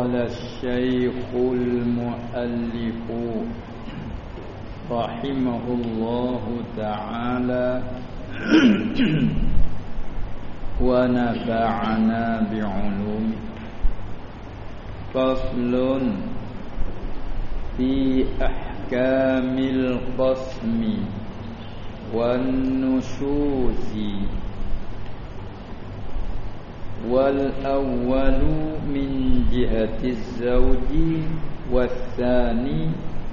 قال الشيخ المؤلف رحمه الله تعالى ونفعنا بعلوم. فصل في أحكام القسم والنشوز والأول min جهة الزوج والثاني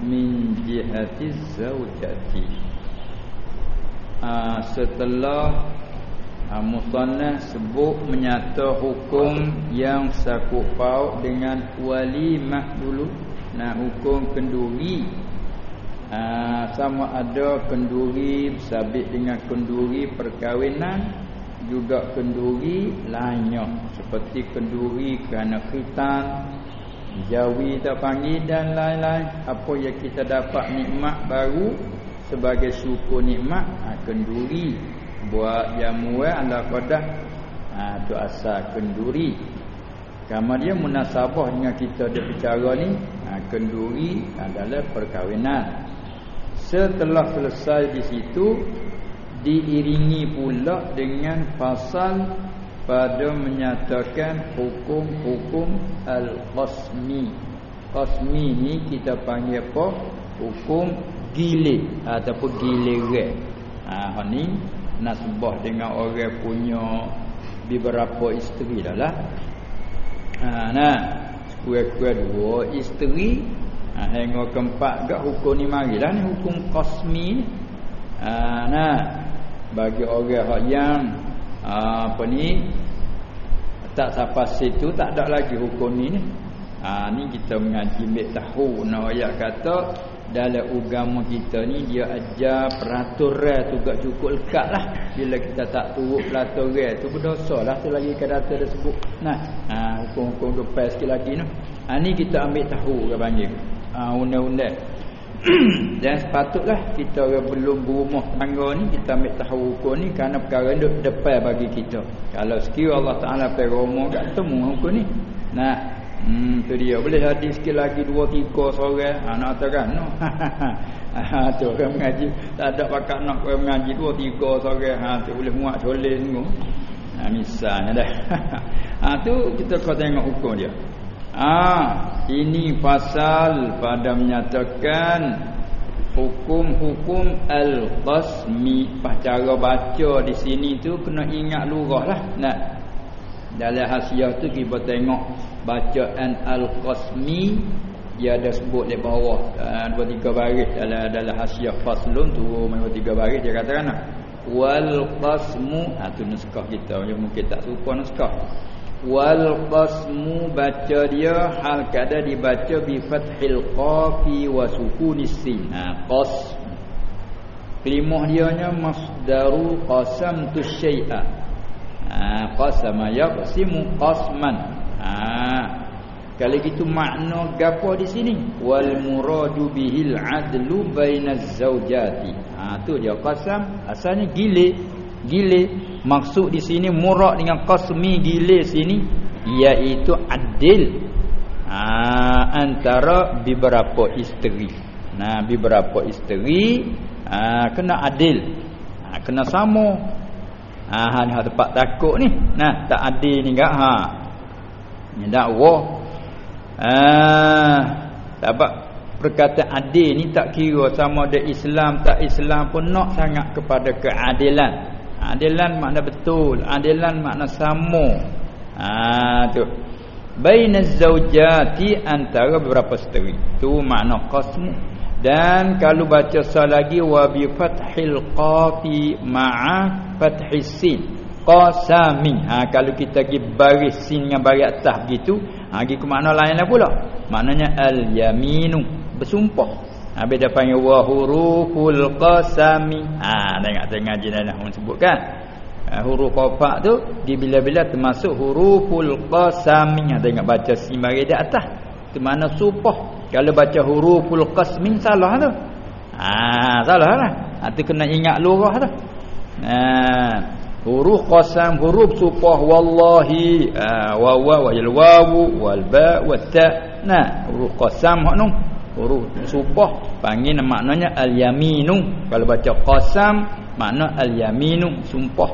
min jihati zawjati. Ha, setelah ah, ha, musannaf sebut menyata hukum yang sakupau dengan wali mah dulu. Nah hukum kenduri. Ha, Sama ada kenduri sabit dengan kenduri perkahwinan juga kenduri lainnya seperti kenduri kerana khitan jawi tak panggil dan lain-lain. Apa yang kita dapat nikmat baru sebagai syukur nikmat? Ha, kenduri. Buat jamuan anda qadah ha tu asal kenduri. Kama dia munasabah dengan kita dia bicara ni ha, kenduri adalah perkahwinan. Setelah selesai di situ diiringi pula dengan pasal pada menyatakan hukum-hukum al-qasmi. Qasmi ni kita panggil apa? Hukum gilir ataupun giliran. Ha ni nasbah dengan orang punya beberapa isteri dah lah. Ha nah, kuat-kuat dua isteri ha hingga keempat gak hukum ni marilah ni hukum qasmi. Ha nah, bagi orang yang ah, apa ni tak sampai situ tak ada lagi hukum ni ni. Ha, ni kita mengaji mek tahu. Nak ayat kata dalam agama kita ni dia ajar peraturan tu gak cukup lekat lah. Bila kita tak turut peraturan tu berdosa lah. Tu lagi kata dia sebut. Nah ha, hukum-hukum pas sikit lagi ni ha, ni kita ambil tahu ke panggil. Ha, undang-undang dan sepatutlah kita orang belum berumah tangga ni kita ambil tahu hukum ni kerana perkara ni depan bagi kita. Kalau sekiranya Allah Taala pergi rumah kat temu hukum ni. Nah, hmm tu dia boleh hadis sikit lagi dua tiga sore anak ha, kan. No. ha tu orang mengaji tak ada pakat nak orang mengaji dua tiga sore ha tu boleh muat soleh semua. Ha misalnya dah. ha tu kita kau tengok hukum dia. Ah, ini pasal pada menyatakan hukum-hukum al-qasmi. Cara baca di sini tu kena ingat lurahlah. Nah. Dalam hasiah tu kita tengok bacaan al-qasmi dia ada sebut di bawah uh, dua tiga baris dalam dalam hasiah faslun tu dua tiga baris dia katakan wal qasmu ah tu naskah kita mungkin tak serupa naskah wal qasmu baca dia hal kada dibaca bi fathil qafi wa sukunis sin. Ha qas. Kelimah dia nya masdaru qasam tu syai'a. Ha qasama yaqsimu qasman. Ha. Kalau gitu makna gapo di sini? Wal muradu bihil adlu bainaz zaujati. Ha tu dia qasam asalnya gilik. Gilik Maksud di sini murak dengan qasmi gile sini iaitu adil ha, antara beberapa isteri. Nah, beberapa isteri ha, kena adil. Ha, kena sama. Ha ha, tempat takut ni. Nah, tak adil ni gak ha. Ni dakwah. Ha sebab perkataan adil ni tak kira sama ada Islam tak Islam pun nak sangat kepada keadilan. Adilan makna betul, adilan makna sama. Ha tu. Bainaz zaujati antara beberapa isteri. Tu makna qasm. Dan kalau baca sekali lagi wa bi fathil qati ma'a fathis sin. Qasami. Ha kalau kita pergi baris sin dengan baris atas begitu, ha pergi ke makna lain lah pula. Maknanya al yaminu bersumpah. Habis dia panggil wa huruful qasami. Ha tengok tengok jenah nak sebutkan. Ha, huruf qafak tu di bila-bila termasuk huruful qasami. Ha, tengok baca simbari di atas. Di mana supah. Kalau baca huruful qasmin salah tu. Ha salah lah. Ha tu kena ingat lurah tu. Ha huruf qasam huruf supah wallahi ha, wawa wal wawu wal ba wat ta nah huruf qasam hak noh huruf supah panggil maknanya al yaminu kalau baca qasam makna al yaminu sumpah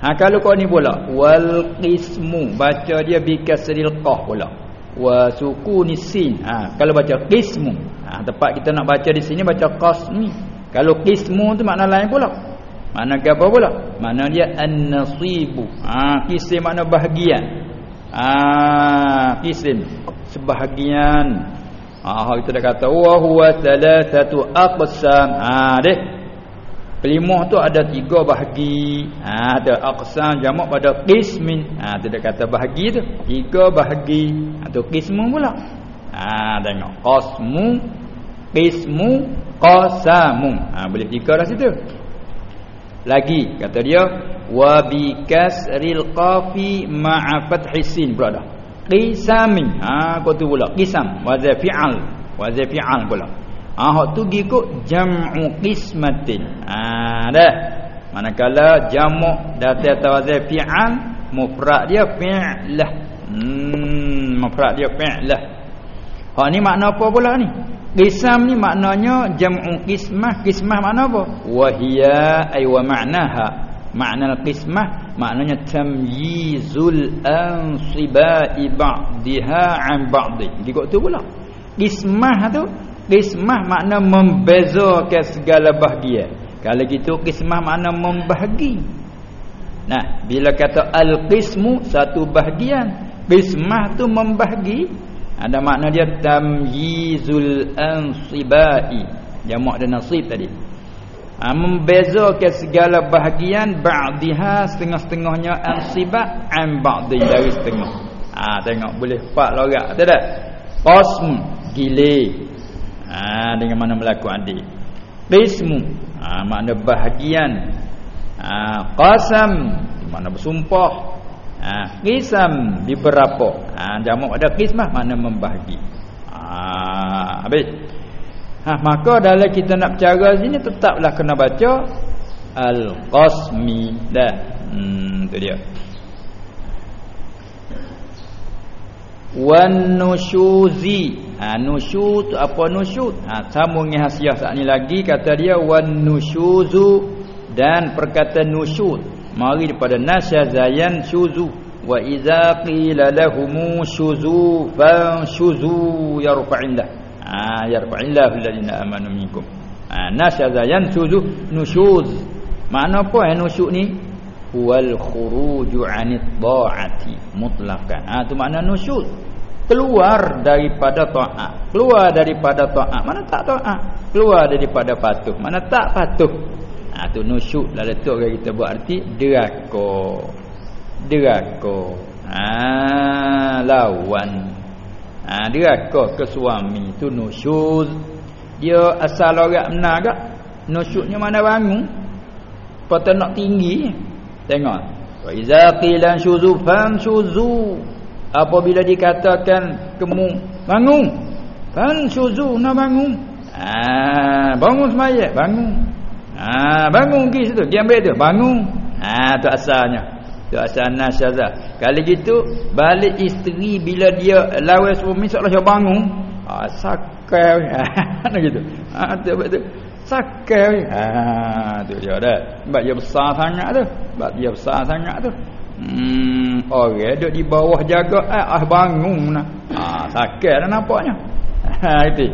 ha kalau kau ni pula wal qismu baca dia bi kasril qaf pula wa sukuni sin ha kalau baca qismu ha tempat kita nak baca di sini baca qasmi kalau qismu tu makna lain pula Mana apa pula? Mana dia an-nasibu. Ha, kisim makna bahagian. Ah, ha, kisim sebahagian. Ah, ha, kita dah kata wa huwa thalathatu aqsam. Ah, ha, deh. Kelima tu ada tiga bahagi. Ah, ha, ada aqsam jamak pada qismin. Ah, ha, tidak kata bahagi tu. Tiga bahagi atau qismu pula. Ah, ha, tengok. Qasmu, qismu, qasamu. Ah, ha, boleh tiga dah situ. Lagi kata dia wa bi kasril qafi ma'a fathi sin pula dah. Qisamin. Ha kau tu pula qisam wa za fi'al wa za fi'al pula. Ha hak tu ikut jam'u qismatin. Ha dah. Manakala jamak datang atas wazan fi'al mufrad dia fi'lah. Hmm mufrad dia fi'lah. Hak ni makna apa pula ni? Qisam ni maknanya jam'u qismah. Qismah makna apa? Wahiya ay wa ma'naha. Makna qismah maknanya tamyizul ansibai ba'daha 'an ba'dhi. Dikok tu pula. Qismah tu qismah makna membezakan segala bahagian. Kalau gitu qismah makna membahagi. Nah, bila kata al-qismu satu bahagian, qismah tu membahagi ada makna dia tamyizul ansibai jamak dan nasib tadi ha, membezakan segala bahagian ba'dihha setengah-setengahnya ansiba an ba'di dari setengah ha tengok boleh empat lorak tak ada qasm gile ha dengan mana berlaku adik qismu ha makna bahagian ha qasam mana bersumpah Ha, qisam di berapa? Ha, jamak pada qismah makna membahagi. Ha, habis. Ha, maka dalam kita nak bercara sini tetaplah kena baca al-qasmi dah. Hmm, tu dia. Wan nusyuzi. Ha, nusyuz apa nusyuz? Ha, sambung hasiah saat ni lagi kata dia wan nusyuzu dan perkataan nusyuz mari daripada nasyazayan syuzu wa idza qila lahum syuzu fa syuzu yarfa'illah ah yarfa'illah alladhina amanu minkum. Ah nasyazayan syuzu nusyuz makna apa eh nusyuz ni? Wal khuruju 'anit ta'ati. Mutlaqan ah tu makna nusyuz. Keluar daripada taat. Keluar daripada taat. Mana tak taat? Keluar daripada patuh. Mana tak patuh? Ha tu nusyuk lah letak orang kita buat arti deraka. Deraka. Ha lawan. Ha deraka ke suami tu nusyuz. Dia asal orang benar gak? Nusyuknya mana bangun? Patut nak tinggi. Tengok. Wa iza qila syuzu syuzu. Apabila dikatakan kemu bangun. Fan nak bangun. Ha bangun semaya bangun. Ha bangun pergi situ, dia ambil tu, bangun. Ha tu asalnya. Tu asal nasyaza. Kali gitu balik isteri bila dia lawan suami seolah dia bangun. Ha sakai. Ha gitu. Ha tu betul. Sakai. Ha tu dia dah. Sebab dia besar sangat tu. Sebab dia besar sangat tu. Hmm, orang duduk di bawah jaga eh ah bangun nah. Ha sakai dah nampaknya. Ha itu.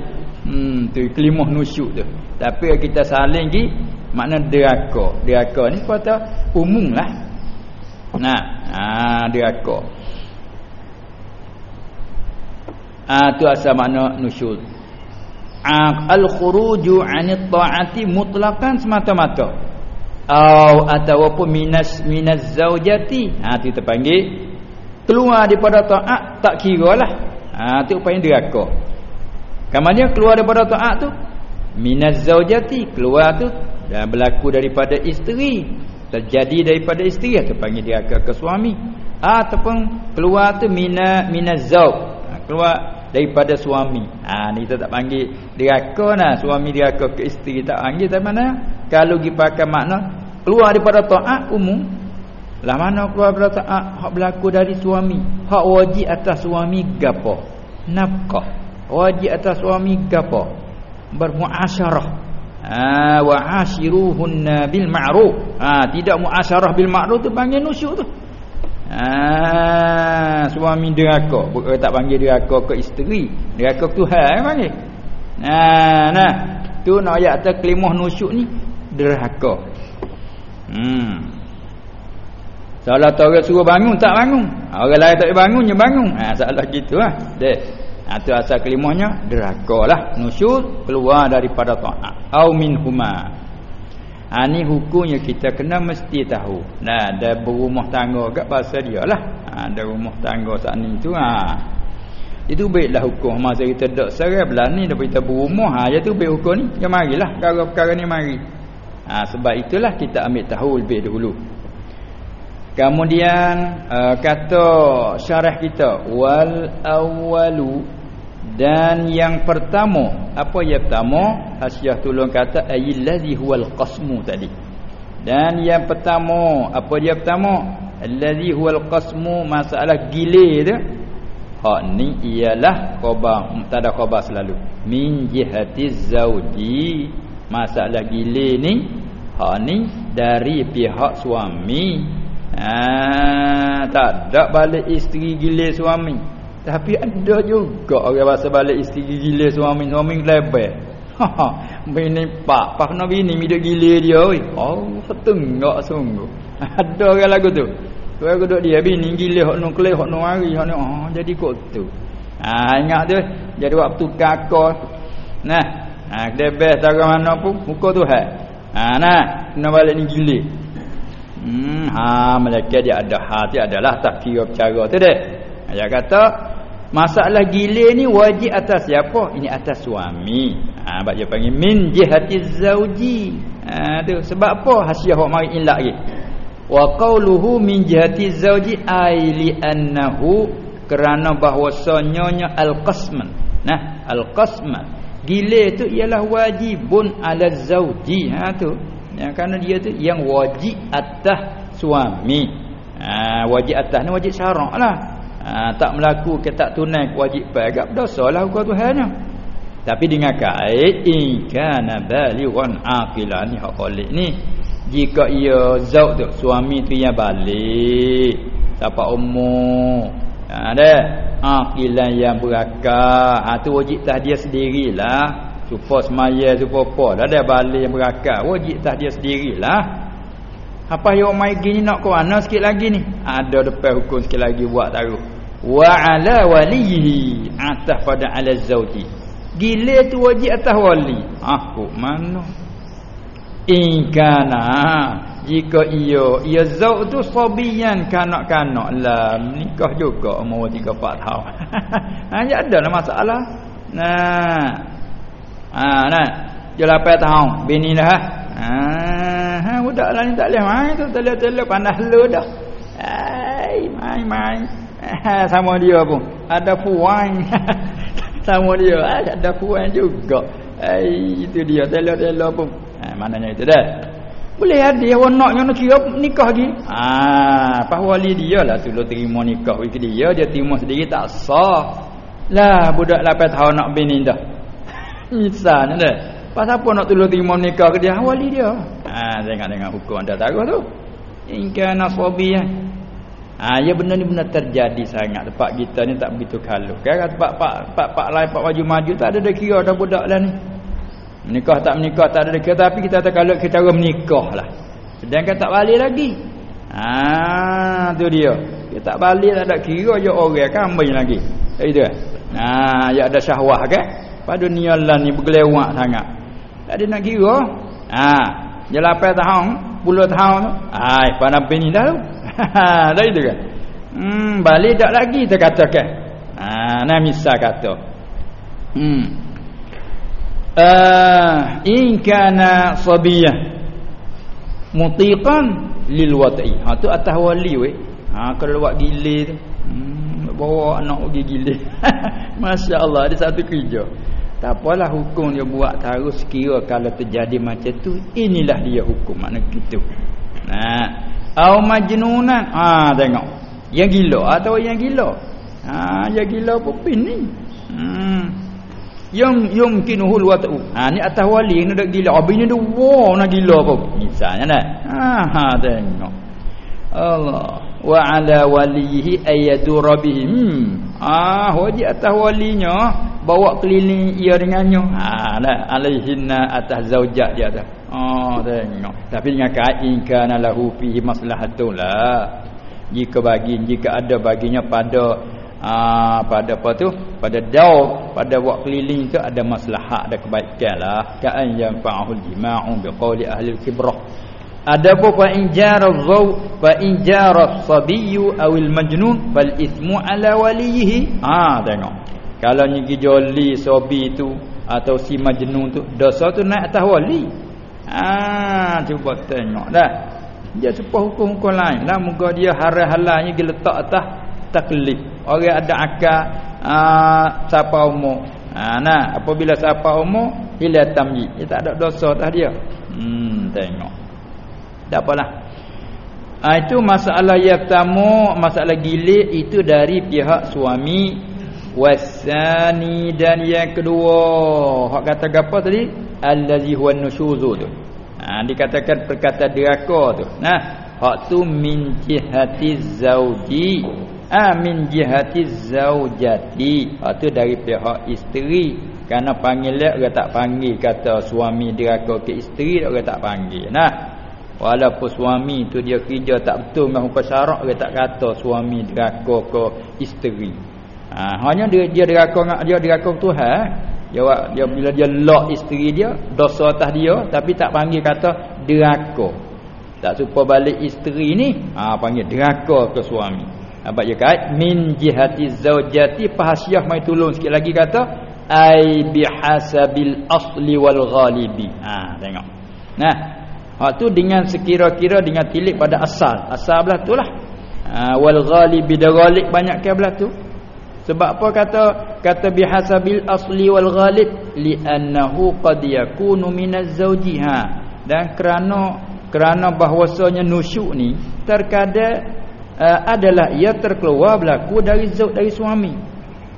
Hmm tu kelimah nusyuk tu. Tapi kita saling gi makna deraka deraka ni kata umum lah nah ha deraka ah tu asal makna nusyuz al khuruju anit taati mutlaqan semata-mata. Au ataupun minas minas zaujati. Ha tu kita panggil. Keluar daripada taat tak kiralah ha tu upaya deraka kamarnya keluar daripada taat tu minaz zaujati. Keluar tu dan berlaku daripada isteri terjadi daripada isteri atau panggil dia ke, ke suami. Ataupun keluar tu mina minazau ha, keluar daripada suami. Ha ni kita tak panggil diraka nah. Suami diraka ke isteri tak panggil. Tak mana? Kalau dipakai makna keluar daripada taat umum. Lah mana keluar pada taat? Hak berlaku dari suami. Hak wajib atas suami gapo nafkah. Wajib atas suami gapo bermuasyarah ha wa ashiruhunna bil ma'ruf ha tidak muasyarah bil ma'ruf tu panggil nusyuk tu. Ha suami deraka bukan tak panggil deraka ke isteri. Deraka Tuhan panggil. Nah nah. Tu nak ayat atas kelimah nusyuk ni derhaka hmm. Salah tu orang suruh bangun tak bangun. Ha, orang lain tak bangun dia bangun. Ha salah gitulah. Ha tu asal kelimanya derakalah nusyuz keluar daripada taat. Au minhuma. Ha ni hukumnya kita kena mesti tahu. Nah, ada berumah tangga kat pasal dia lah. Ha ada rumah tangga saat ni tu ha. Itu baiklah hukum masa kita dak serai belah ni dah kita berumah ha ya tu baik hukum ni. Ya marilah perkara-perkara ni mari. Ha sebab itulah kita ambil tahu lebih dahulu. Kemudian uh, kata syarah kita wal awwalu dan yang pertama apa yang pertama? Hasyiah tolong kata allazi huwal qasmu tadi. Dan yang pertama apa dia pertama? Allazi huwal qasmu masalah gile tu hak ni ialah khabar mubtada khabar selalu. Min jihatiz zauji masalah gile ni hak ni dari pihak suami. Ha, tak ada balik isteri gila suami. Tapi ada juga orang bahasa balik isteri gila suami, suami lebar. Ha, bini pak, pak nak bini midak gila dia oi. Oh, tengok sungguh. Ada orang lagu tu. Tu aku duk dia bini gila hok nu kelih hok nu mari hok nu oh jadi kok tu. Ha ingat tu jadi waktu kakak. Nah, ha dia best tak mana pun muka tu hai. Ha nah, kena balik ni gila. Hmm, ha malaikat dia ada ha dia adalah tak kira cara tu deh. Dia kata masalah gile ni wajib atas siapa? Ini atas suami. Ha bab dia panggil min jihati zauji. Ha tu sebab apa hasiah hok mari ilak lagi. Wa qawluhu min jihati zauji ai li annahu kerana bahwasanya al-qasman. Nah, al-qasman. Gile tu ialah wajibun ala zauji. Ha tu ya, Kerana dia tu yang wajib atas suami ha, Wajib atas ni wajib syarak lah ha, Tak melaku ke tak tunai wajib pagap Dosa lah hukum Tuhan Tapi dengan kait Ikana baliwan aqilah ni hak kolik ni. Jika ia zaud tu suami tu yang balik. Siapa umur ada. Ha, aqilah yang berakal ha, tu wajib tak dia sendirilah. Supa semaya supa apa. Dah dia balik yang berakat wajib tah dia sendirilah. Apa yang mai gini nak ke mana sikit lagi ni? Ada depan hukum sikit lagi buat taruh wa ala walihi atas pada ala zauji gile tu wajib atas wali aku mana in kana jika ia ia zauj tu sabiyan kanak-kanak lah nikah juga umur 3 4 tahun ha ya ada lah masalah nah Ha nah. 8 tahun bini dah. Ha ha budak lah ni tak leh mai tu tele-tele panas lu dah. Ai mai mai. Ha, sama dia pun. Ada puan. sama dia ada puan juga. Ai itu dia tele-tele pun. Ha maknanya itu dah. Boleh ada yang nak nak kira nikah lagi. Ah, pas wali dia lah tu terima nikah wiki dia, dia terima sendiri tak sah. Lah budak 8 tahun nak bini dah. Insan ada. Pas apa nak tolong terima nikah ke dia wali dia. Ha tengok dengan hukum anda tahu tu. Inka nasabi ya. Ha ya benda ni benar terjadi sangat tempat kita ni tak begitu kalau. Kan tempat pak pak pak lain pak maju maju tak ada dah kira dah budak lah ni. Menikah tak menikah tak ada dah kira tapi kita tak kalau kita cara menikah lah. Sedangkan tak balik lagi. Ha tu dia. Kita tak balik tak ada kira je orang kambing lagi. Itu kan. Ha ya ada syahwah kan? pada dunia lah ni bergelewak sangat tak ada nak kira ha dia 8 tahun 10 tahun tu ai pada bini dah tu dah itu kan? Hmm balik tak lagi kita katakan ha nah misal kata. Hmm. Uh, in kana sabiyah mutiqan lil wati ha tu atas wali weh. Ha kalau buat gile tu. Hmm, bawa anak pergi gile masya-Allah ada satu kerja. Tak apalah hukum dia buat terus kira kalau terjadi macam tu inilah dia hukum. Mana gitu. Nah, au majnunan. Ha tengok. Yang gila atau yang gila? Ha yang gila pun pin ni hmm yang yumkinuhu alwatu ha ni atas wali ni dak gila. Abang ni dua nak gila pun. Misalnya dah ha ha tengok. Allah. Wa ala walihi ayadura bihim ah wajib atas walinya bawa keliling ia dengannya. Ha dah alaihinna atas zaujat dia dah oh tengok tapi dengan kain kana lahu fihi maslahatun lah jika bagi jika ada baginya pada ah pada apa tu pada daur pada buat keliling tu ada maslahat ada kebaikan lah ka'an yang fa'ahul jima'u biqauli ahli kibrah Adapun fa in jara zaw fa in jara sabiyyu awil majnun fal ismu ala walihi. Ha tengok. Kalau nyigi joli sobi tu atau si majnun tu dosa tu naik atas wali. Ha cuba tengok dah. Dia sepuh hukum-hukum lain. Lah muka dia haral-halalnya dia letak atas taklif. Orang ada akal ah siapa umur. Ha nah apabila siapa umur hilang tamyiz. Dia tak ada dosa atas dia. Hmm tengok. Tak apalah. Ha, itu masalah yang pertama, masalah gilik itu dari pihak suami wasani dan yang kedua. Hak kata apa tadi? Allazi huwa nusyuzu tu. Ha, dikatakan perkataan diraka tu. Nah, hak tu min jihati zauji. Ha, min jihati zaujati. Hak tu dari pihak isteri. Karena panggil dia tak panggil kata suami diraka ke isteri dia tak panggil. Nah, Walaupun suami tu dia kerja tak betul dengan hukum syarak dia tak kata suami deraka ke isteri. Ha, hanya dia dia deraka dengan dia deraka Tuhan. Dia dia bila dia lock isteri dia dosa atas dia tapi tak panggil kata deraka. Tak supa balik isteri ni ha, panggil deraka ke suami. Apa dia kait min jihati zaujati fahsyah mai tolong sikit lagi kata ai bihasabil asli wal ghalibi. Ha tengok. Nah Hak tu dengan sekira-kira dengan tilik pada asal. Asal belah tu lah. Ha, wal ghalib bidaghalib banyak ke belah tu. Sebab apa kata kata bihasabil asli wal ghalib li'annahu qad yakunu minaz zawji ha. Dan kerana kerana bahwasanya nusyuk ni terkadang uh, adalah ia terkeluar berlaku dari zauj dari suami.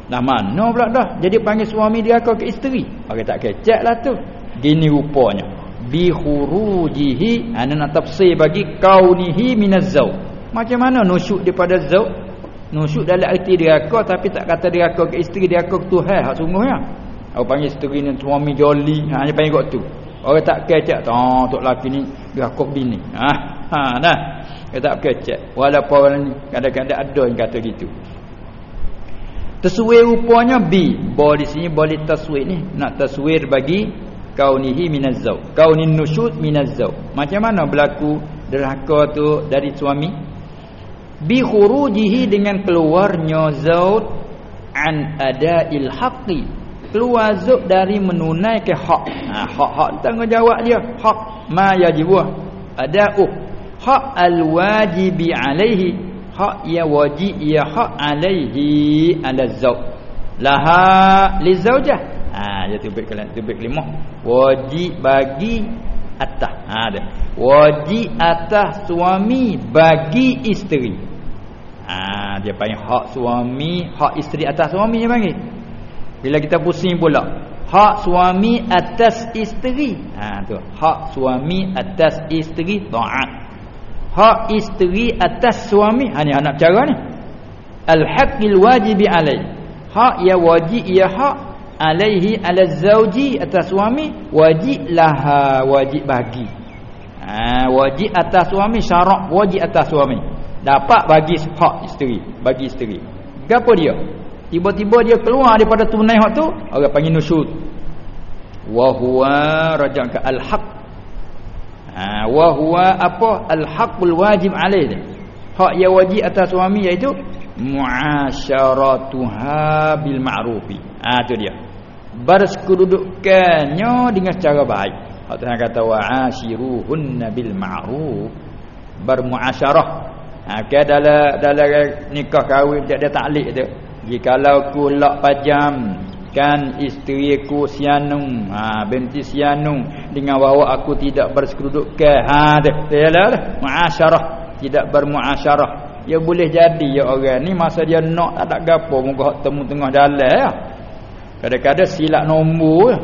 Nah mana pula dah. Jadi panggil suami dia ke isteri. Okey tak kecek lah tu. Gini rupanya bi khurujihi ana nak tafsir bagi kaunihi minaz zau macam mana nusyuk daripada zau nusyuk dalam arti diraka tapi tak kata diraka ke isteri diraka ke Tuhan. Hak sungguhnya aku panggil isteri ni suami joli ha dia panggil kok tu. Orang tak kecek tu oh, tok laki ni diraka bini? Ha ha nah dia tak kecek. Walaupun kadang-kadang ada yang kata gitu. Taswir rupanya bi. Boleh di sini boleh taswir ni. Nak taswir bagi kaunihi minazzau kaunin nusyud minazzau macam mana berlaku derhaka tu dari suami bi khurujihi dengan keluarnya zaud an adail haqqi keluar zaud dari menunaikan hak ha hak-hak tanggungjawab dia hak ma yajibu ada'u hak alwajibi alaihi hak ya wajib ya hak alaihi ala zaud laha li zaujah Ha dia tubik kalian tubik lima. Wajib bagi atas. Ha dia. Wajib atas suami bagi isteri. Ha dia panggil hak suami, hak isteri atas suami dia panggil. Bila kita pusing pula, hak suami atas isteri. Ha tu. Hak suami atas isteri taat. Hak isteri atas suami. Ha ni anak cara ni. Al-haqqil wajibi alai. Hak ya wajib ya hak alaihi ala zauji atas suami wajib lah wajib bagi ha, wajib atas suami syarak wajib atas suami dapat bagi hak isteri bagi isteri. Gapo dia? Tiba-tiba dia keluar daripada tunai hak tu orang panggil nusyud. Wa huwa rajak al haq ha wa apa? Al haqul wajib alaihi hak yang wajib atas suami iaitu muasyaratuha bil ma'rufi. Ha, tu dia. Bersekududukannya dengan cara baik. Allah Tuhan kata wa'ashiruhunna bil ma'ruf. Bermuasyarah. Ha ke dalam dalam nikah kahwin tak ada taklid tu. Jikalau ku lak pajam kan isteri ku sianung. Ha binti sianung. Dengan bahawa aku tidak bersekududukan ha tu. Yalah muasyarah. Tidak bermuasyarah. Ya boleh jadi ya orang ni. Masa dia nak tak ada gapo. Muka temu tengah jalan ya. Kadang-kadang silap nombor.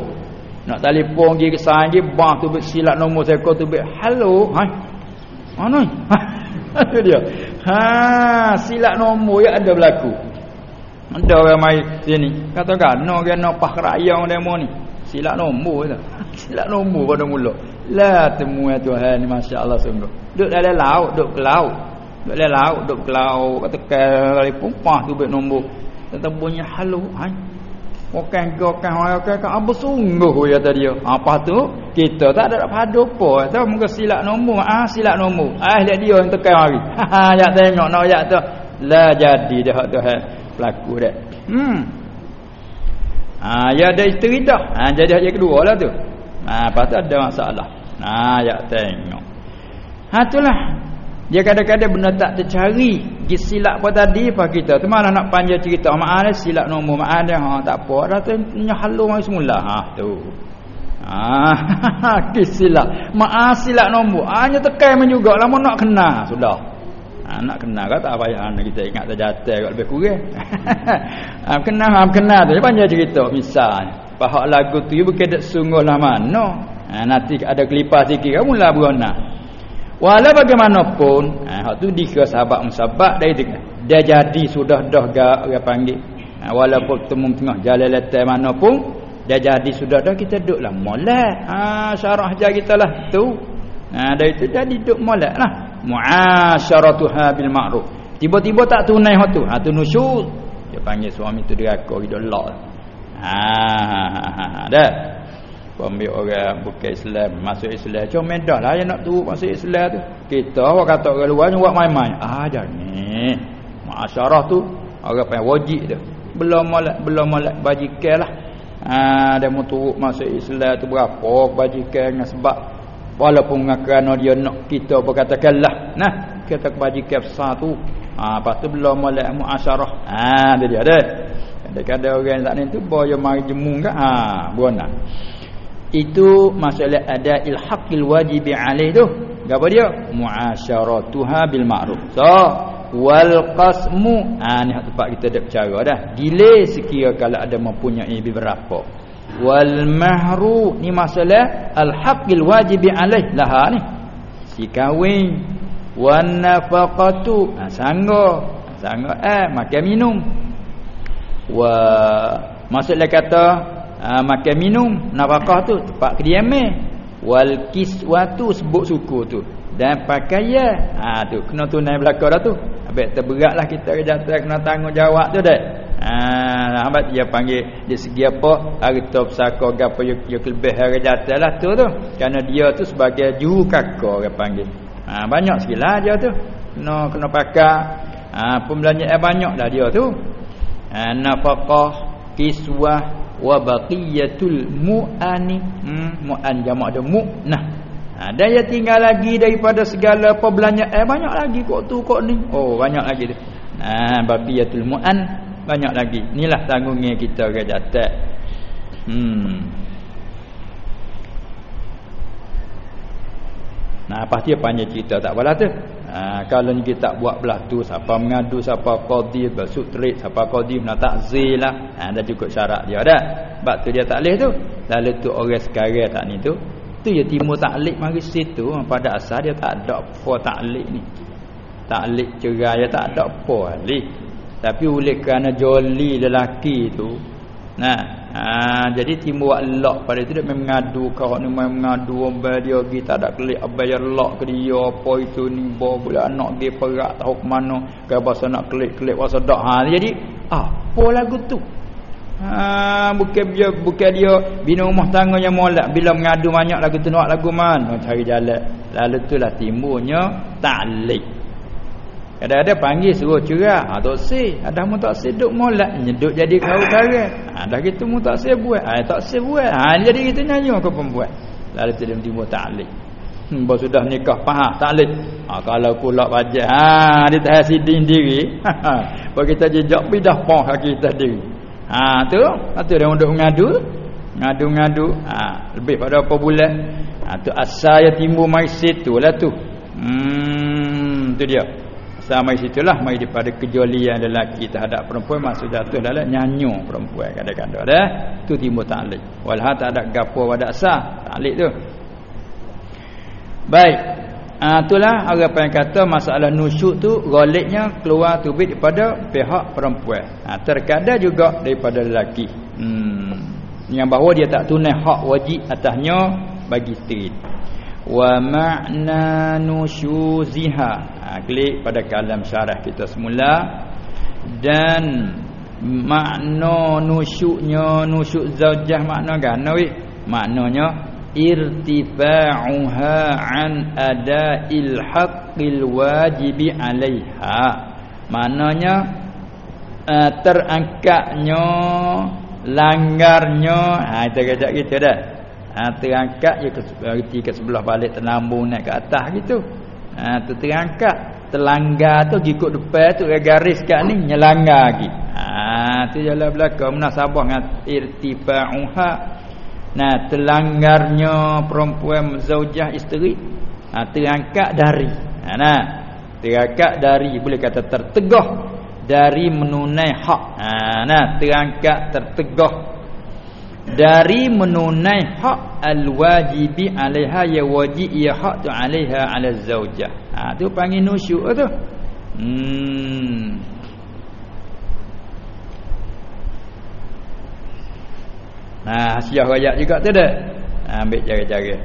Nak telefon pergi ke sana bang tu silap nombor saya kau tu hello. Hai mana tu dia ha silap nombor ya ada berlaku. Ada orang mai sini katakan no kan no pak raya demo ni. Silap nombor tu. Silap nombor pada mula. La temu ya Tuhan ni masya-Allah sungguh. Duduk dalam laut duduk ke laut. Duduk dalam laut duduk ke laut kata kali pumpah tu bet nombor. Kata bunyi halo hai Bukan gokan orang kan apa sungguh? ya tadi apa tu? Kita tak ada padu apa tu. Muka silap nombor. Ah silap nombor. Ah lihat dia yang tekan hari ha ya tengok nak ya tu. La jadi dah tu ha. Berlaku dah hmm. Ah ya ada isteri dah ah jadi yang kedua lah tu. Ah apa tu ada masalah. Ah ya tengok. Ha itulah dia kadang-kadang benda tak tercari Pergi silap apa tadi apa kita Tu mana nak panjang cerita Maaf dia silap nombor Maaf dia ha, Tak apa Dah tu nyahalu mari semula ha, tu Ah, silap. Maaf silap nombor. Hanya tekan juga lama nak kena sudah. Ha, nak kena kan tak payah kita ingat terjatuh kat lebih kurang. ha, kena ha, kena tu panjang cerita misalnya. Pahak lagu tu dak sungguh lah mana. Ha, nanti ada kelipar sikit kamu lah berona. Walau bagaimanapun, ha, hak tu dikira sahabat musabak dari tengah. Dia jadi sudah dah gak orang panggil. Ha, walaupun temu tengah jalan letai mana pun, dia jadi sudah dah kita duduklah molek. Ha, syarah ajar kita lah tu. Ha, dari itu jadi duduk molek lah. Mu'asyaratuha bil ma'ruf. Tiba-tiba tak tunai hak tu. Ha, tu nusyud. Dia panggil suami tu dia aku hidup lak. Ha, ha, ha, ha, ha. Dah ambil orang bukan Islam masuk Islam. Cuma medah lah yang nak turut masuk Islam tu. Kita orang kata orang luar ni buat main-main. Ah jangan masyarah tu orang pengen wajib tu belum molek belum molek bajikan lah. Ah dia mau turut masuk Islam tu berapa bajikan dengan sebab. Walaupun kerana dia nak kita berkatakanlah nah kita kebajikan besar tu. Ah lepas tu belum molek muasyarah ah dia dia ada kadang-kadang orang tak ni tu boyo mari jemu kan. Ah buana itu masalah ada ilhaqil wajibi alaih tu. Apa dia? Muasyaratuha bil ma'ruf. So wal qasmu. Ha ni tempat kita dah bercara dah. Delay sekira kalau ada mempunyai beberapa. Wal mahru. Ni masalah al haqqil wajibi alaih. Lah ni. Si kahwin. Wan nafaqatu. Ha sangga. Sangga eh makan minum. Wa masalah kata ha, makan minum nafkah tu tempat kediaman wal kiswatu sebut suku tu. Dan pakaian ha tu kena tunai belaka dah tu. Habis terberatlah kita jatuh kena tanggungjawab tu dah ha habis dia panggil dia segi apa harta pusaka gapo yo lebih hari jatuh lah tu tu. Kerana dia tu sebagai juru kakak orang panggil. Ha banyak segilah dia tu. Kena kena pakai ha pembelanjaan banyaklah dia tu. Ha nafkah kiswah wa baqiyatul mu'ani. Hmm, mu'an jamak ada mu'nah. Ha, dan dia tinggal lagi daripada segala perbelanjaan eh banyak lagi kok tu kok ni. Oh banyak lagi tu. Ha baqiyatul mu'an banyak lagi. Inilah tanggungnya kita ke jatak hmm. Nah, pasti panjang cerita? Tak apalah tu. Ha, kalau kita tak buat belah tu siapa mengadu siapa qadi bersutrit siapa qadi nak takzir lah. Ha, dah cukup syarat dia dah. Sebab tu dia tak boleh tu. Lalu tu orang sekarang tak ni tu. Tu ya timur taklik mari situ. Pada asal dia tak ada apa taklik ni. Taklik cerai dia tak ada apa alik tapi oleh kerana joli lelaki tu nah Ha, jadi timbul lock pada itu dia mengadu kau ni main mengadu obat dia pergi tak ada klik bayar lock ke dia apa itu ni bawa boleh anak dia perak tahu ke mana ke bahasa nak klik-klik bahasa dak ha jadi apa lagu tu? Ha bukan dia bukan dia bina rumah tangga yang molek bila mengadu banyak lagu tu nak lagu mana cari jalan. Lalu itulah timbulnya ta'lik Kadang-kadang panggil suruh cerah. Ha tak sih. Ada mu tak sih duk molek nyeduk jadi kau kare. Ha dah gitu mu tak sih buat. Ha tak sih buat. Ha jadi gitu nyanyi kau pembuat. Lalu tidak timbul ta'lik. Hmm bos sudah nikah faham ta'lik. Ha kalau pula wajib ha dia tahan sidin diri. Ha bagi kita jejak bidah pah kita diri. Ha tu, ha tu dia untuk mengadu. Ngadu-ngadu. Ha lebih pada apa bulan. Ha tu asal yang timbul mai situ lah tu. Hmm tu dia sama situlah mai daripada kejualian lelaki terhadap perempuan masuk jatuh dalam nyanyo perempuan kadang-kadang. Dah tu timbul ta'liq. Walha tak ada gapo pada sah ta'liq tu. Baik. Ha, itulah orang yang kata masalah nusyuk tu goliknya keluar tubik daripada pihak perempuan. Ha, terkadang juga daripada lelaki. Hmm. Yang bahawa dia tak tunai hak wajib atasnya bagi isteri wa ma'na nusyuziha ha, klik pada kalam syarah kita semula. Dan makna nusyuknya nusyuk zaujah makna kan weh maknanya irtifa'uha an ada'il haqqil wajibi 'alaiha. Maknanya uh, terangkatnya langgarnya. Ha kita kata gitu dah ha, terangkat je ke reti ke sebelah balik terlambung naik ke atas gitu. Ha tu terangkat terlanggar tu ikut depan tu garis kat ni nyelanggar lagi. Ha tu jalan belakang. Munasabah dengan irtifa'uha nah terlanggarnya perempuan zaujah isteri ha terangkat dari. Ha nah terangkat dari boleh kata tertegah dari menunai hak. Ha nah terangkat tertegah dari menunai hak al-wajibi 'alaiha ya wajib ya hak tu 'alaiha 'ala zaujah. Ha tu panggil nusyuk tu. Hmm. Nah, ha, hasiah ayat juga tu dah. Ha, ambil cara-cara.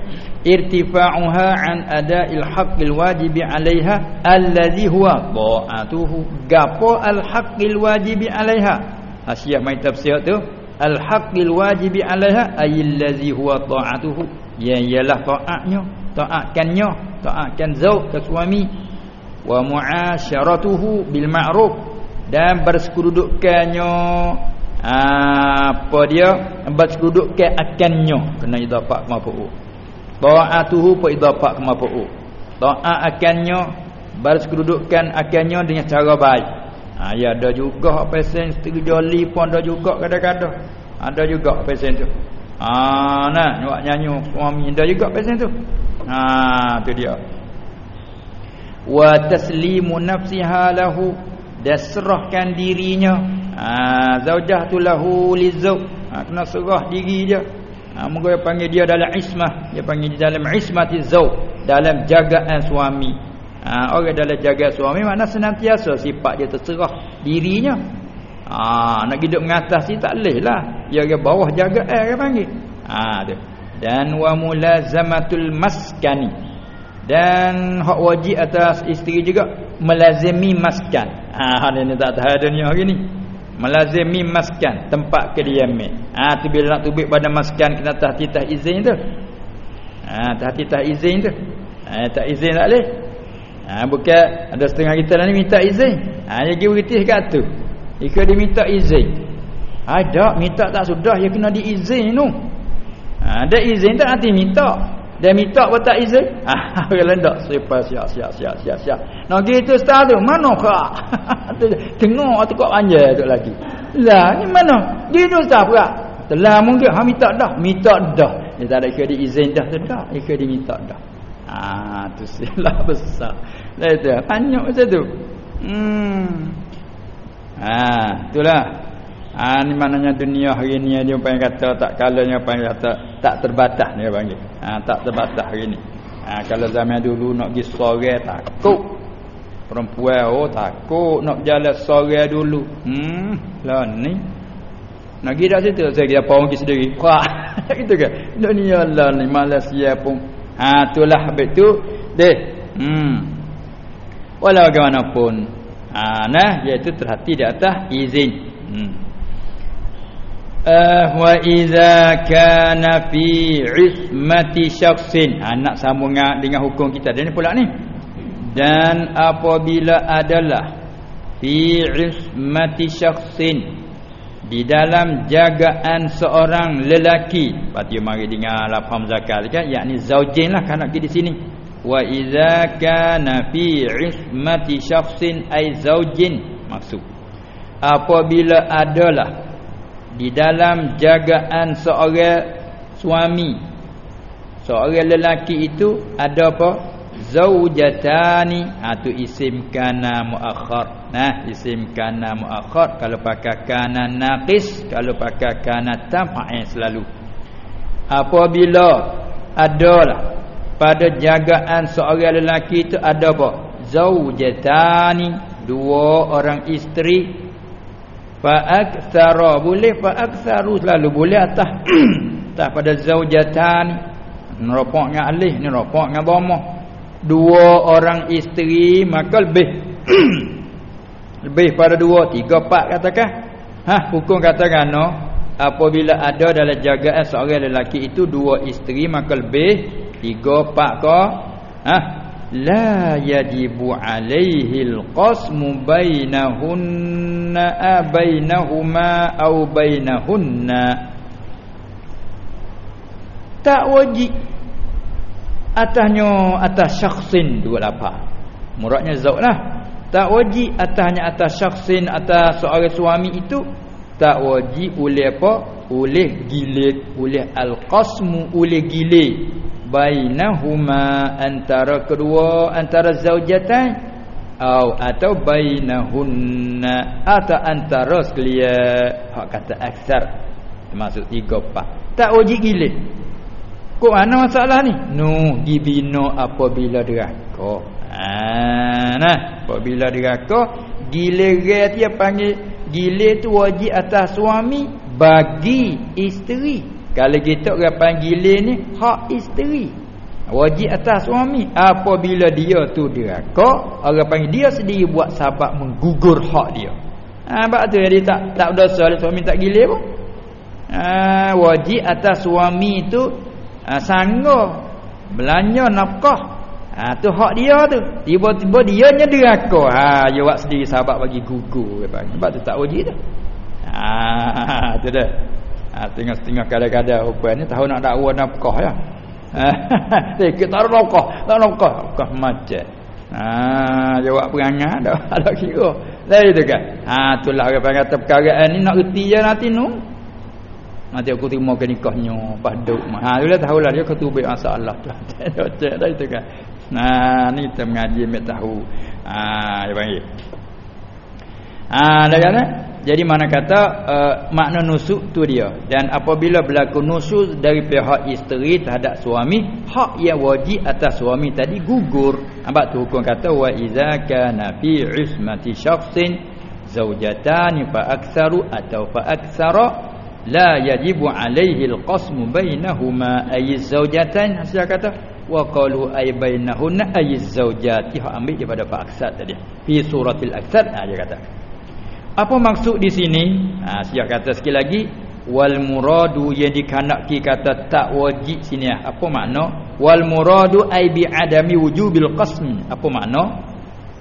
Irtifa'uha 'an ada'il haqqil wajibi 'alaiha allazi huwa ta'atuhu. Gapo al-haqqil wajibi 'alaiha? Hasiah mai tafsir tu al-haqqil wajibi 'alaiha ayallazi huwa ta'atuhu. Ya ialah taatnya taatkannya taatkan zauj ke suami. Wa mu'asyaratuhu bil ma'ruf. Dan bersekududukannya apa dia? Bersekududukan akannya kena idafah mafu'u ta'atuhu pa idafah mafu'u taat akannya bersekududukan akannya dengan cara baik Ha, ya ada juga pesen setengah joli pun ada juga kadang-kadang. Ada juga pesen tu. Ha nah, nyuak nyanyi suami ada juga pesen tu. Ha tu dia. Wa taslimu nafsiha lahu dasrahkan dirinya. Ha zaujah tu lahu lizau. Ha, kena serah diri dia. Ha moga panggil dia dalam ismah, dia panggil dia dalam ismati zau, dalam jagaan suami. Ha, orang dalam jaga suami mana senantiasa sifat dia terserah dirinya. Ha, nak hidup mengatasi tak leh lah. Dia ke bawah jaga eh dia panggil. Ha, tu. Dan wa mulazamatul maskani. Dan hak wajib atas isteri juga melazimi maskan. Ha, ni tak tahu dunia hari ni. Melazimi maskan tempat kediaman. Ha tu bila nak tubik pada maskan kena tahtitah izin tu. Ha tahtitah izin tu. Ha tak izin tak leh. Ha, bukan ada setengah kita ni minta izin. Ha dia pergi beritih kat tu. Jika dia minta izin. Ada minta tak sudah dia kena diizin tu. Ha ada izin tak nanti minta. Dia minta buat tak izin. Ha kalau tak siapa siap siap siap siap siap. Nak gitu start tu mana kak? Tengok tu kok panjang tu lagi. Lah ni mana? Dia tu start pula. Telah mungkin ha minta dah, minta dah. Dia tak ada ke diizin dah dah. Dia ke diminta dah. Ah tu silap besar. Lah itu banyak macam tu. Hmm. Ha, itulah. Ha ni maknanya dunia hari ni dia panggil kata tak kalanya panggil kata tak terbatas dia panggil. Ha tak terbatas hari ni. Ha kalau zaman dulu nak pergi sore takut. Perempuan oh takut nak jalan sore dulu. Hmm, lah ni. Nak pergi dak situ saya kira pergi sendiri. Wah, gitu ke? Dunia lah ni Malaysia pun Ha itulah habis tu deh. Hmm. Walau bagaimanapun ha nah iaitu terhati di atas izin. Hmm. Uh, wa iza kana fi ismati syakhsin ha, nak sambung dengan hukum kita dan pula ni dan apabila adalah fi ismati syakhsin di dalam jagaan seorang lelaki. Berarti mari dengar lafaz zakat. Kan yakni zaujin lah kan di sini. Wa idza kana fi ismati syakhsin ay zaujin. Maksud apabila adalah di dalam jagaan seorang suami seorang lelaki itu ada apa zaujatani ha tu isim kana muakhar nah isim kana muakhar kalau pakai kana naqis kalau pakai kana tam eh, selalu. Apabila adalah pada jagaan seorang lelaki itu ada apa? Zaujatani dua orang isteri. Fa aktsara boleh fa aktsaru selalu. Boleh atas. Tak pada zaujatani neropoknya alih ni neropoknya dhamma dua orang isteri maka lebih. Lebih pada dua. Tiga empat katakan. Ha hukum katakan no apabila ada dalam jagaan seorang lelaki itu dua isteri maka lebih. Tiga empat ke? Ha? La yajibu alaihi alqasmu bainahunna bainahuma au bainahunna. Tak wajib atasnya atas syakhsin dua lapar. Muradnya zauk lah. Tak wajib atasnya atas syakhsin atas seorang suami itu tak wajib oleh apa? Oleh gilit oleh al-qasmu oleh gilit bainahuma antara kedua antara zaujatan atau atau bainahunna atau antara sekalian. Hak kata aksar termasuk tiga pak tak wajib gilit Kok mana masalah ni? Nu dibina apabila deraka. Ha nah, apabila deraka giliran dia panggil gile tu wajib atas suami bagi isteri. Kalau kita orang panggil ni hak isteri. Wajib atas suami apabila dia tu deraka, orang panggil dia sendiri buat sebab menggugur hak dia. Ha sebab tu dia tak tak berdosa suami tak gile pun. Ha wajib atas suami tu ha, sanggup. Belanja nafkah. Ha, tu hak dia tu. Tiba-tiba dia nya deraka ha dia buat sendiri sahabat bagi gugur sebab tu tak wajib tu. Ha tu dah ha tengah-tengah kadang-kadang hukuman ni tahu nak dakwa nafkah ya. Ha kita tak nafkah. Tak nafkah. Nafkah macam ha dia buat perangai dah. Ada kira. Lain tu kan ha itulah orang kata perkara ni. Nak reti je nanti nu Nanti aku terima ke nikahnya Paduk Ha dia tahu lah Dia ketubik masalah. Cek dah itu kan? Nah ni kita mengaji Ambil tahu. Ha Dia panggil. Ha dah kan Jadi mana kata uh, Makna nusuk tu dia. Dan apabila berlaku nusuk Dari pihak isteri terhadap suami Hak yang wajib atas suami tadi gugur. Nampak tu hukum kata Wa iza kana fi usmati syakhsin Zawjatani fa aksaru Atau fa aksara la yajibu alaihi alqasmu bainahuma ay zaujatan. Saya kata wa qalu ay bainahunna ay zaujati. Ha ambil daripada fa aksad tadi. Fi suratil aksad ha dia kata. Apa maksud di sini? Ha saya kata sekali lagi wal muradu yang dikanaki kata tak wajib sini. Apa makna? Wal muradu ay bi adami wujubil qasmi. Apa makna?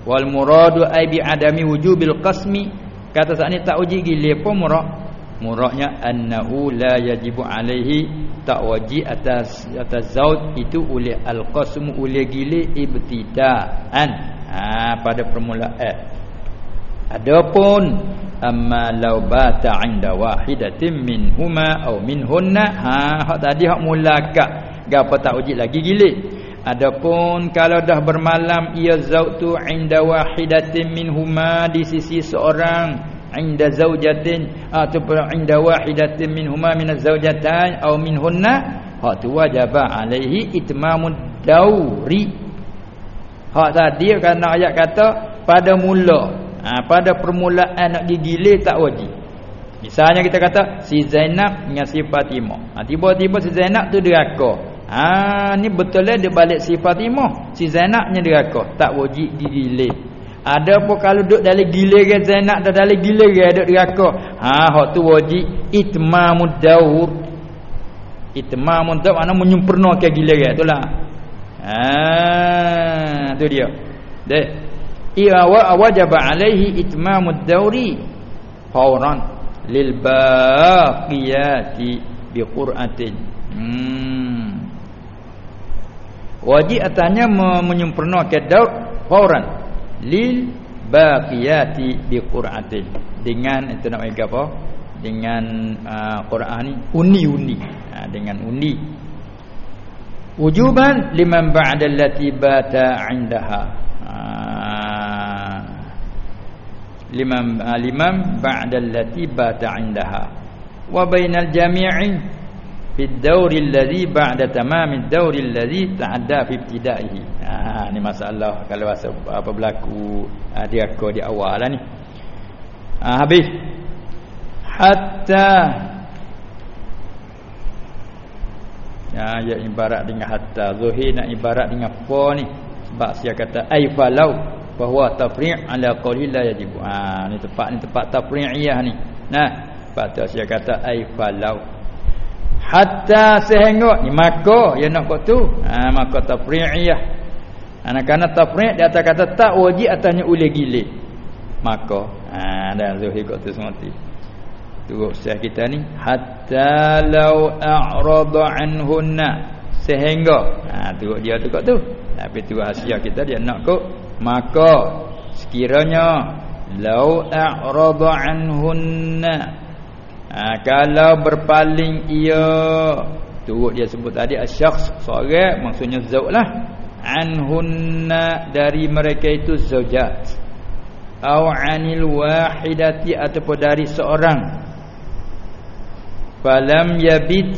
Wal muradu ay bi adami wujubil qasmi. Kata saat ni tak wajib gile apa murad muraknya annahu la yajibu alaihi tak wajib atas atas zauj itu oleh al-qasm oleh gile ibtidaan. Ha pada permulaan adapun amma law bata 'inda wahidatin minhuma aw minhunna ha hak tadi hak mulakak gapo tak wajib lagi gile adapun kalau dah bermalam ia zauj tu 'inda wahidatin minhuma di sisi seorang inda zaujatin ataupun inda wahidatin minhuma min az-zaujatan aw minhunna hak tu wajib alaihi itmamud dauri. Hak tadi kerana ayat kata pada mula ha, pada permulaan nak digilir tak wajib. Misalnya kita kata si Zainab dengan si Fatimah. Ha, tiba-tiba si Zainab tu deraka. Ha ni betul lah dia balik si Fatimah si Zainabnya deraka. Tak wajib digilir ada pun kalau duduk dalam giliran Zainab dan dalam giliran duduk diraka. Ha hak tu wajib itmamud daur. Itmamud daur makna menyempurnakan giliran itulah. Ha tu dia. Deh. Ia wa wajib alaihi itmamud dauri fauran lil baqiyati bi qur'atin. Hmm. Wajib atanya menyempurnakan daur fauran lil baqiyati bi qur'atin. Dengan itu nak bagi apa? Dengan uh, Quran ni undi-undi. Ha, dengan undi. Wujuban liman ba'da allati bata 'indaha. Ha. liman ha, liman ba'da allati bata 'indaha. Wa bainal jami'i fi ad-dawr alladhi ba'da tamam ad-dawr alladhi ta'adda fi ibtida'ihi. Ha ni masalah kalau apa berlaku. Ha, dia ko di awal lah ni. Ha, habis. Hatta Ya, ya ibarat dengan hatta. Zuhir nak ibarat dengan fa ni. Sebab saya kata Ay falau Bahawa tafri' ala qawli la yajib ha, Ni tempat ni tempat tafri'iyah ni. Nah tu saya kata Ay falau Hatta sehingga Ni maka Ya nak buat tu. Ha, Maka tafri'iyah. Ha, Kerana tafri' Dia atas kata Tak wajib atasnya uli gile Maka ha, Dan Zuhir kot tu semua Turut usaha kita ni. Hatta law a'rada anhunna. Sehingga ha turut dia tu kat tu. Tapi tu rahsia kita dia nak kok maka sekiranya law a'rada anhunna ha, kalau berpaling ia turut dia sebut tadi asyakhs seorang maksudnya zauj lah. Anhunna dari mereka itu zaujat. Au anil wahidati ataupun dari seorang. Falam yabit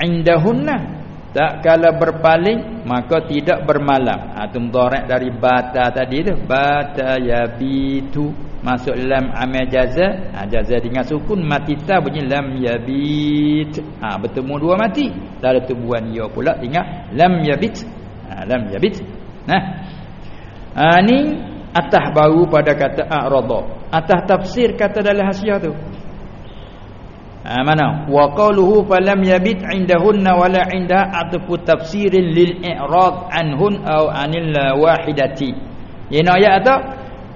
indahunna. Tak kala berpaling maka tidak bermalam. Ha tu mudhari' dari bata tadi tu. Bata yabitu masuk lam amal jaza. Ha jaza dengan sukun mati ta bunyi lam yabit. Ha bertemu dua mati. Dalam tubuhan ya pula tinggal lam yabit. Ha lam yabit. Nah. Ha ni atah baru pada kata a'rada. Atah tafsir kata dalam hasiah tu. Ha, mana? Wa qaluhu falam yabit indahunna wala inda atfu tafsirin lil i'rad anhun aw anil wahidati. Yana ayat atau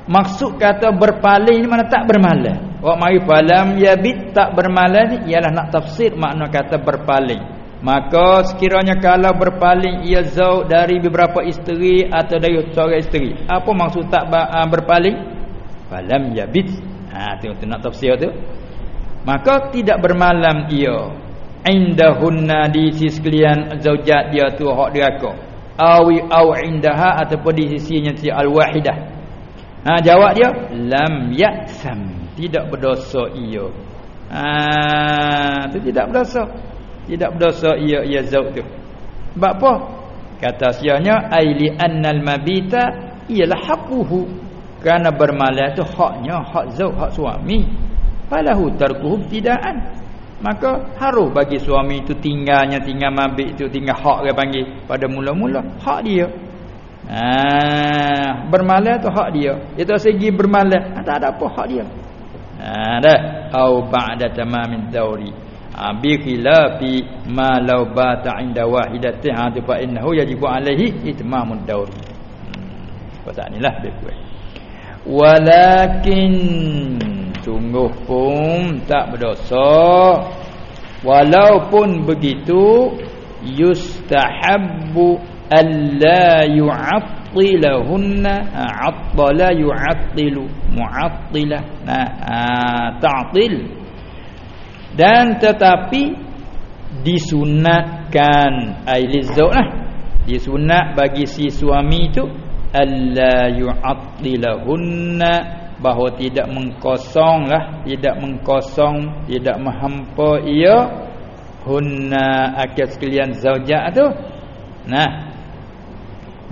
maksud kata berpaling ni mana tak bermalam wa mai falam yabit tak bermalam ialah nak tafsir makna kata berpaling. Maka sekiranya kalau berpaling ia zau dari beberapa isteri atau dari seorang isteri. Apa maksud tak ah, berpaling? Falam yabit ha tu nak tafsir tu. Maka tidak bermalam ia. Indahunna di sisi sekalian zaujat dia tu hak dia ko awi au indaha ataupun di sisinya si al-wahidah ha jawab dia lam ya'sam tidak berdosa ia. Ha tu tidak berdosa. Tidak berdosa ia ia zauj tu. Sebab apa? Kata sianya aili annal mabita ialah haquhu. Kerana bermalam tu haknya hak zauj hak suami. Falahu tarkuhu tidaan maka harus bagi suami itu tinggalnya tinggal mabik itu tinggal hak dia panggil pada mula-mula hak dia ha bermalam tu hak dia. Itu segi bermalam. Ha, tak ada apa hak dia. Ha dah. Au ba'da tamamin dauri ha, bi khilafi ma law bata inda wahidatin. Ha fa innahu yajibu alaihi itmamud dauri hmm. pasal inilah dia buat. Walakin sungguh pun tak berdosa. Walaupun begitu yustahabbu alla yu'attilahunna attala yu'attilu mu'attila nah ta'til dan tetapi disunatkan ai lah. Disunat bagi si suami itu alla yu'attilahunna bahawa tidak mengkosonglah tidak mengkosong tidak menghampa ia. Hunna akal sekalian zaujah tu. Nah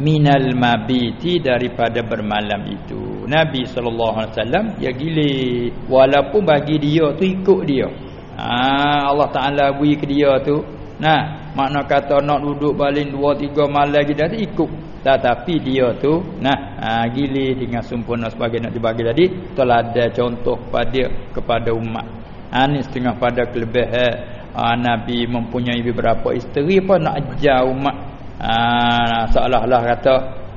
minal mabiti daripada bermalam itu. Nabi wasallam ya gile walaupun bagi dia tu ikut dia. Ha, Allah taala beri ke dia tu. Nah makna kata nak duduk balik 2 3 malam kita tu ikut. Tetapi dia tu nah ha, gili dengan sempurna sebagai nak dibagi tadi. Telah ada contoh pada kepada umat. Ha, ni setengah pada kelebihan ha, Nabi mempunyai beberapa isteri pun nak ajar umat ha, seolah-olah kata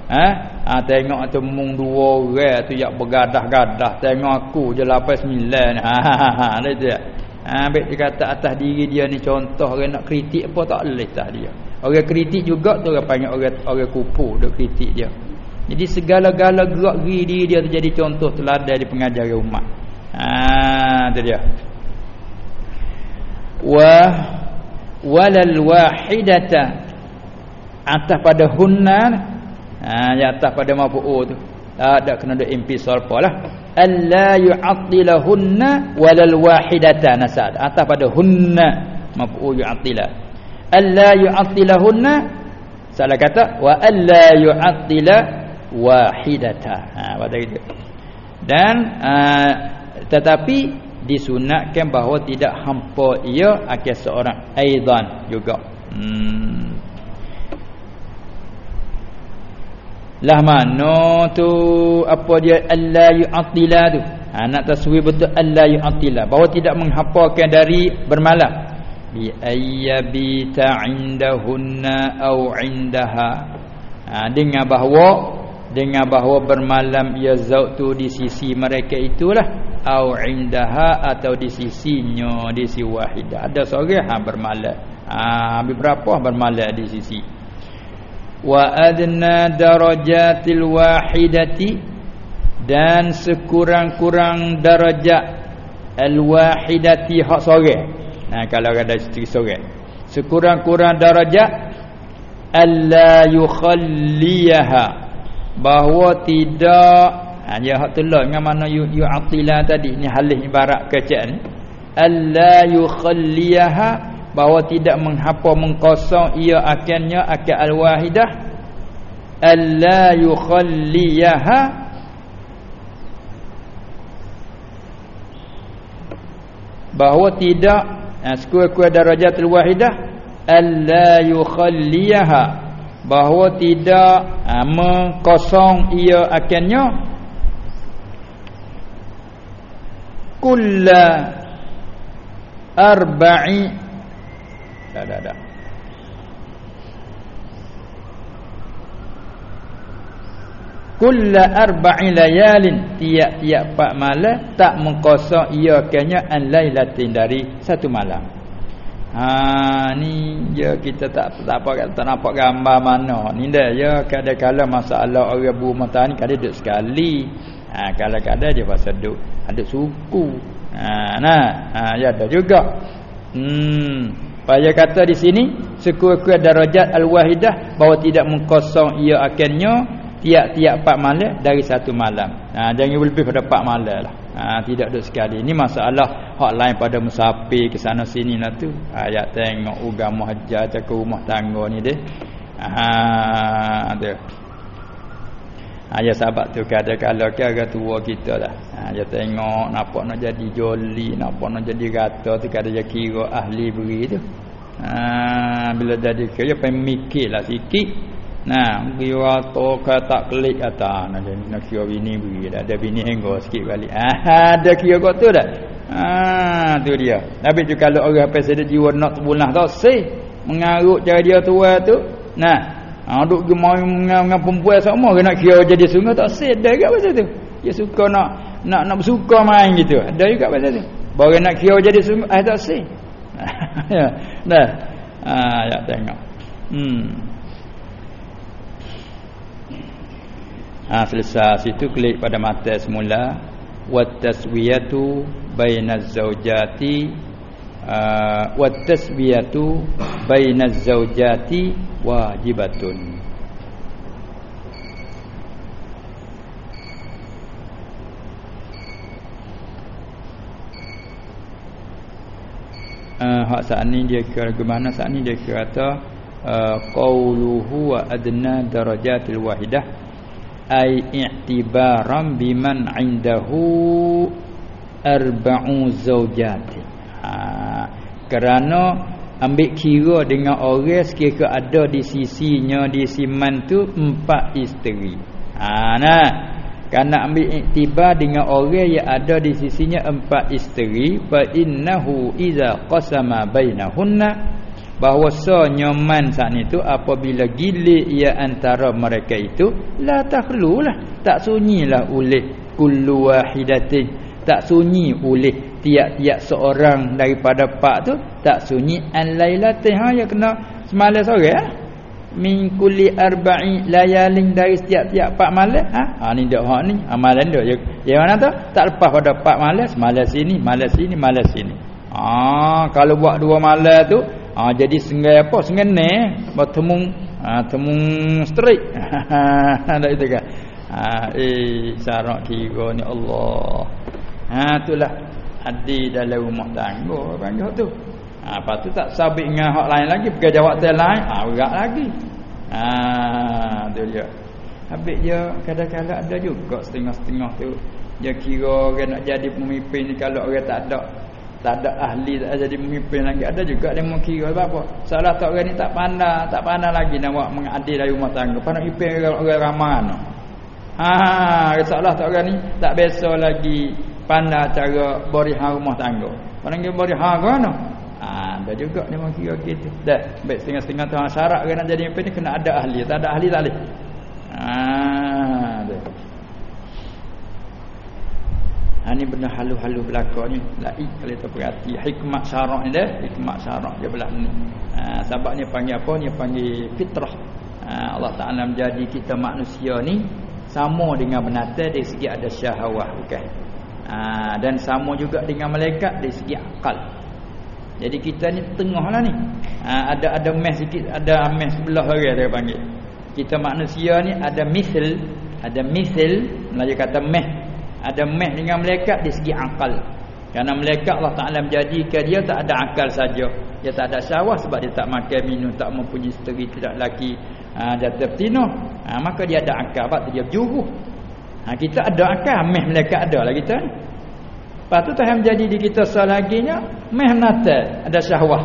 ha, ha, tengok tu mung dua orang tu yang bergadah-gadah tengok aku je lapan sembilan ha, ha, ha, ha, ha, dia Ha, baik dia kata atas diri dia ni contoh orang nak kritik apa tak boleh atas dia. Orang kritik juga tu orang panggil orang orang kupu duk kritik dia. Jadi segala-gala gerak geri diri dia tu jadi contoh teladan di pengajaran umat. Ha tu dia. Wa walal wahidata atas pada hunna ha yang atas pada mafu'u tu. Tak ada kena ada impisal apalah alla yu'attilahunna walal wahidatan nasad atas pada hunna mafu'u yu'attila. Alla yu'attilahunna salah kata wa alla yu'attila wahidata. Ha pada itu. Dan uh, tetapi disunatkan bahawa tidak hampa ia akan seorang aidan juga. Hmm lah mana tu? Apa dia? Alla yu'tila tu. Ha, nak taswir betul alla yu'tila bahawa tidak menghapakan dari bermalam. Bi ayyabita indahunna au indaha. Ha, dengan bahawa dengan bahawa bermalam ia zaut tu di sisi mereka itulah. Au indaha atau di sisinya di sisi wahidah ada seorang ha bermalam. Ha berapa bermalam di sisi wa adna darajatil wahidati dan sekurang-kurang darajat al wahidati hak sore. Nah kalau ada isteri sore. Sekurang-kurang darajat alla yukhalliyaha bahawa tidak hanya hak telah dengan mana yu'atila tadi. Ni halih ibarat kecek ni. alla yukhalliyaha bahawa tidak menghapa mengkosong ia akannya akal al-wahidah alla yukhalliyaha bahawa tidak ha, sekurang-kurang darajat al-wahidah alla yukhalliyaha bahawa tidak ha, mengkosong ia akannya kulla arba'i dah dah dah Kulla arba'i layalin tiap-tiap empat malam tak mengkosong ia kanya an lailatin dari satu malam. Ha ni ya kita tak tak apa tak nampak gambar mana. Ni dah ya kadang-kadang masalah orang bu mata ni kadang duduk sekali. Ha kadang-kadang dia pasal duduk ada suku. Ha nah ha ya ada juga. Hmm Paya kata di sini sekurang-kurang darajat al-wahidah bahawa tidak mengkosong ia akannya tiap-tiap empat malam dari satu malam. Ha, jangan lebih pada empat malam lah. Ha, tidak ada sekali. Ini masalah hak lain pada musafir ke sana sini lah tu. Ayat tengok agama hajar ke rumah tangga ni deh. Ha, ada. Ha, ya sahabat tu kata kalau ke agak tua kita lah. Ha, dia tengok nampak nak jadi joli, nampak nak jadi rata tu kata dia kira ahli beri tu. Ha, bila jadi kira dia pengen lah sikit. Nah, beri rata ke tak klik kata nak jadi nak kira bini beri dah. Ada bini henggo sikit balik. Ha, ada kira kau tu dah. Ha, tu dia. Tapi tu kalau orang sedek jiwa nak terbunah tak sih mengarut cara dia tua tu. Nah, Ha duk gemai dengan, dengan perempuan sama ke nak kira jadi sungai tak sedar ke pasal tu. Dia suka nak nak nak bersuka main gitu. Ada juga pasal tu. Baru nak kira jadi sungai ah tak sih. ya. Dah. Ha ya tengok. Hmm. Ha selesai situ klik pada mata semula wa taswiyatu bainaz zaujati uh, wa taswiyatu bainaz zaujati wajibatun. Uh, hak saat ni dia kira bagaimana saat ni dia kata uh, qauluhu wa adna darajatil wahidah ay i'tibaran biman indahu arba'u zawjatin. Ha, kerana ambil kira dengan orang sekiranya ada di sisinya di siman tu empat isteri. Ha nah. Karena ambil iktibar dengan orang yang ada di sisinya empat isteri fa innahu iza qasama bainahunna bahawa sanya man saat itu apabila gilik ia antara mereka itu la takhlulah tak sunyilah oleh kullu wahidatin tak sunyi oleh tiap-tiap seorang daripada pak tu tak sunyi. An lailatin ha ya kena semalam sore ha? Min kulli arba'i layalin dari setiap-tiap pak malam ha? Ha ni dak hak ni. Amalan dak ya yang mana tu? Tak lepas pada pak malam semalam sini malam sini malam sini. Ha kalau buat dua malam tu ha jadi sengai apa? Sengai ne bertemu ha Ha temu straight. Ada itu kan. Ha eh syarat kira ni Allah. Ha itulah adi dalam rumah tangga panggil tu. Ha lepas tu tak sabit dengan hak lain lagi pergi jawab tel lain, ha berat lagi. Ha tu dia. Habis dia kadang-kadang ada juga setengah-setengah tu dia kira orang nak jadi pemimpin ni kalau orang tak ada tak ada ahli tak jadi pemimpin lagi ada juga dia mau kira apa salah tak orang ni tak pandai tak pandai lagi nak buat mengadil dari rumah tangga pandai pemimpin orang, orang ramai no. ha salah tak orang ni tak biasa lagi pandai cara berihan rumah tangga pandai dia berihan kan no. ha ada juga dia kira gitu dah baik setengah-setengah tu syarat nak jadi pemimpin ni kena ada ahli tak ada ahli tak boleh dah Ha ni benda halu-halu belaka ni. Lai kalau kita perhati hikmat syarak ni dah, hikmat syarak dia belah ni. Ha sebab ni panggil apa? Ni panggil fitrah. Ha, Allah Taala menjadi kita manusia ni sama dengan binatang dari segi ada syahwah bukan. Ha, dan sama juga dengan malaikat dari segi akal. Jadi kita ni tengah lah ni. Ha, ada ada mes sikit, ada mes sebelah orang dia panggil. Kita manusia ni ada misal, ada misal, Melayu kata mes ada meh dengan malaikat di segi akal. Karena malaikat Allah Taala menjadikan dia tak ada akal saja. Dia tak ada syahwat sebab dia tak makan minum, tak mempunyai isteri, tidak laki ha, jatuh betina. Ha, maka dia ada akal sebab dia berjuruh. Ha, kita ada akal, meh malaikat ada lah kita. Lepas tu Tuhan menjadi di kita selaginya meh natal, ada syahwat.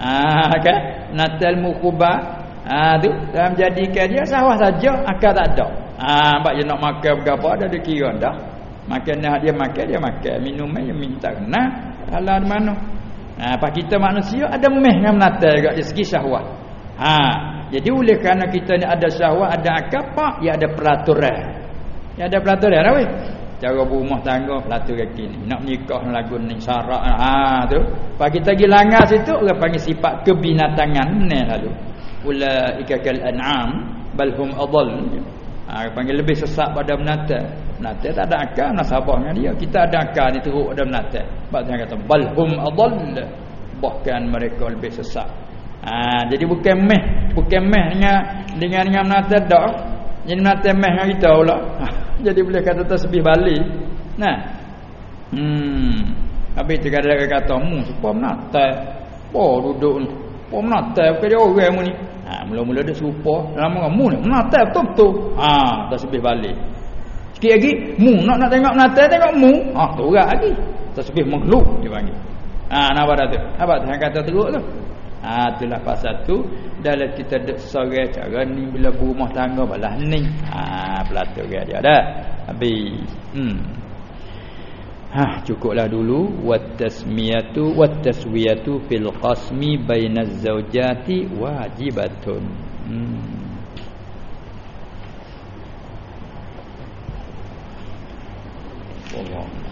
Ha, kan? Natal mukubah. Ha, tu Tuhan menjadikan dia syahwat saja, akal tak ada. Ha, sebab dia nak makan berapa ada dia kira dah. Makan dia makan dia makan minum dia minta kena halal mana ha apa kita manusia ada meh dengan menata juga dari segi syahwat ha jadi oleh kerana kita ni ada syahwat ada akal pak ya ada peraturan ya ada peraturan dah weh cara berumah tangga peraturan kini nak nikah lagu ni syarat ha tu pak kita pergi langgar situ orang panggil sifat kebinatangan ni lalu ulaika kal an'am bal hum adall ha panggil lebih sesat pada menata Nate tak ada akal nasabahnya dia. Kita ada akal ni teruk ada nate. Sebab dia kata balhum adall. Bahkan mereka lebih sesat. Ha, jadi bukan meh, bukan meh dengan dengan dengan nate dak. Jadi nate meh dengan kita pula. Ha, jadi boleh kata tasbih balik. Nah. Hmm. Habis tu kada kata mu supaya nate. Oh duduk ni. Oh nate bukan dia orang ni. Ha, mula-mula dia serupa dalam mu ni. Nate betul-betul. Ha, tasbih balik. Sikit lagi mu nak nak tengok menata tengok mu. Ah tu orang lagi. Tasbih makhluk dia panggil. Ha nak apa tu? Apa tu kata teruk tu? Ha itulah pasal tu dalam kita dek sore cara ni bila berumah tangga balah ni. Ha pelatur dia dia dah. Habis. Hmm. Ha cukuplah dulu wat tasmiyatu wat taswiyatu fil qasmi bainaz zawjati wajibatun. Hmm. Allah